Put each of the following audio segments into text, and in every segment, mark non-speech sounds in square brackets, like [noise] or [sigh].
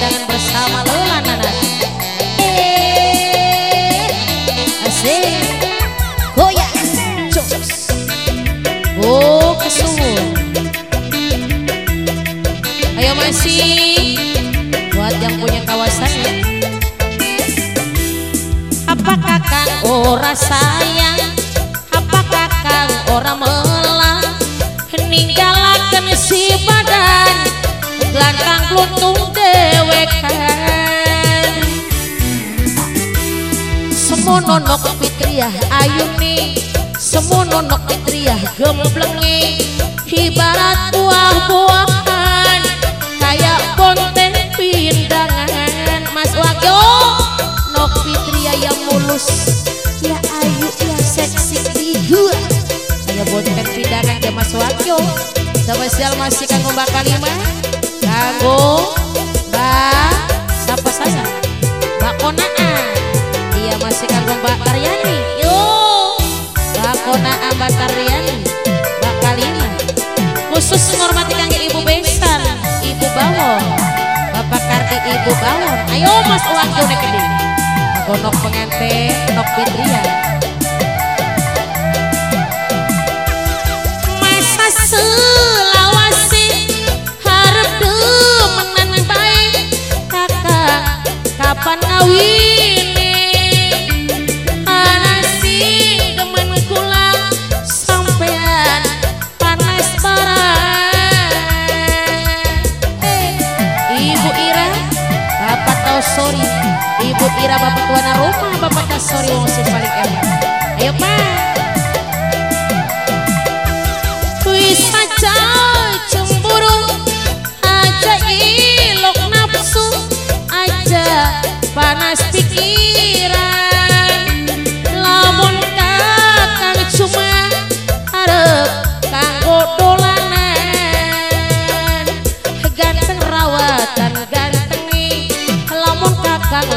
Dengan bersama Lola Nana. Eh, asik. Goyang, jos Oh, kesuwun. Ayo masih Buat yang punya kawasan. Apakah kang ora sayang? Apakah kang ora melang? Ninggalakan si badan. Langkang lutung Semono nok fitriah ayuni Semono nok fitriah gemblengi. Ibarat buah-buahan Kayak konten pindangan. Mas Wagyo Nok fitriah yang mulus. Ya ayu ya seksi tiga Kayak konten pindangan ya Mas Wagyo. Spesial masih kanggo Mbak Kalima Kanggo Mbak Siapa saja? Mbak Konaan. Iya masih kanggo Mbak Karyani. Yo. Mbak Konaan Mbak Karyani. Mbak Kalima Khusus menghormati kangge Ibu Besan Ibu Bawon. Bapak Karti Ibu Bawon. Ayo Mas Uang Jone Gede Aku nok pengantin Nok Fitrian sorry. Ibu Ira bapak tuan rumah Bapak tau sorry wong sing paling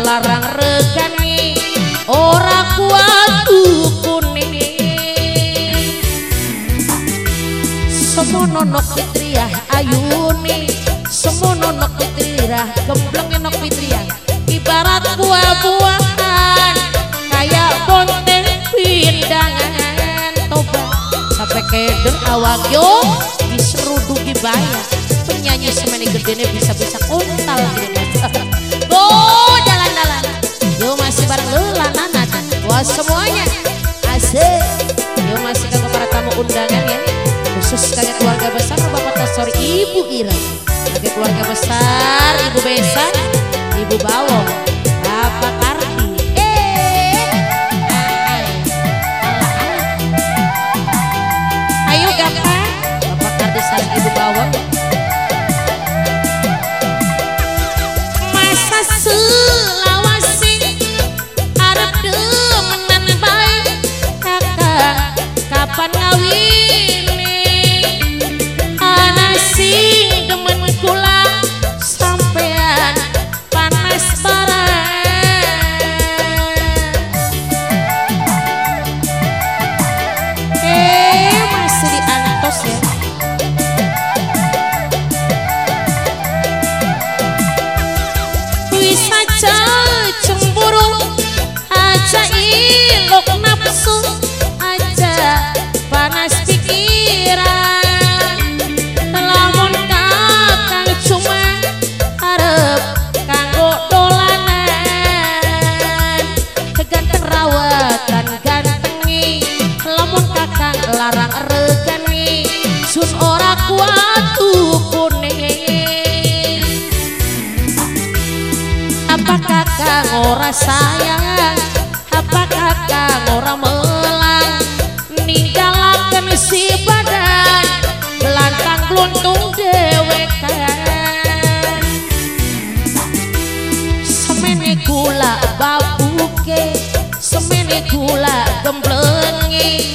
larang regani ora kuat kuning. Semono nok fitriah ayuni Semono nok fitriah gembleng nok fitriah Ibarat buah-buahan Kayak konten pindangan. Toba sampai keder awak yo Diserudu gibaya Penyanyi semeni gedene bisa-bisa kontal gitu [laughs] Go khusus kalian keluarga besar Bapak Tasor Ibu Ira. Kalian keluarga besar Ibu Besan Ibu Bawong Bapak watu kuning Apakah kakang ora sayang? Apakah kakang ora melang? Ninggalaken si badan gelantang bluntung dewekan semene gula babuke semene gula gemblengi.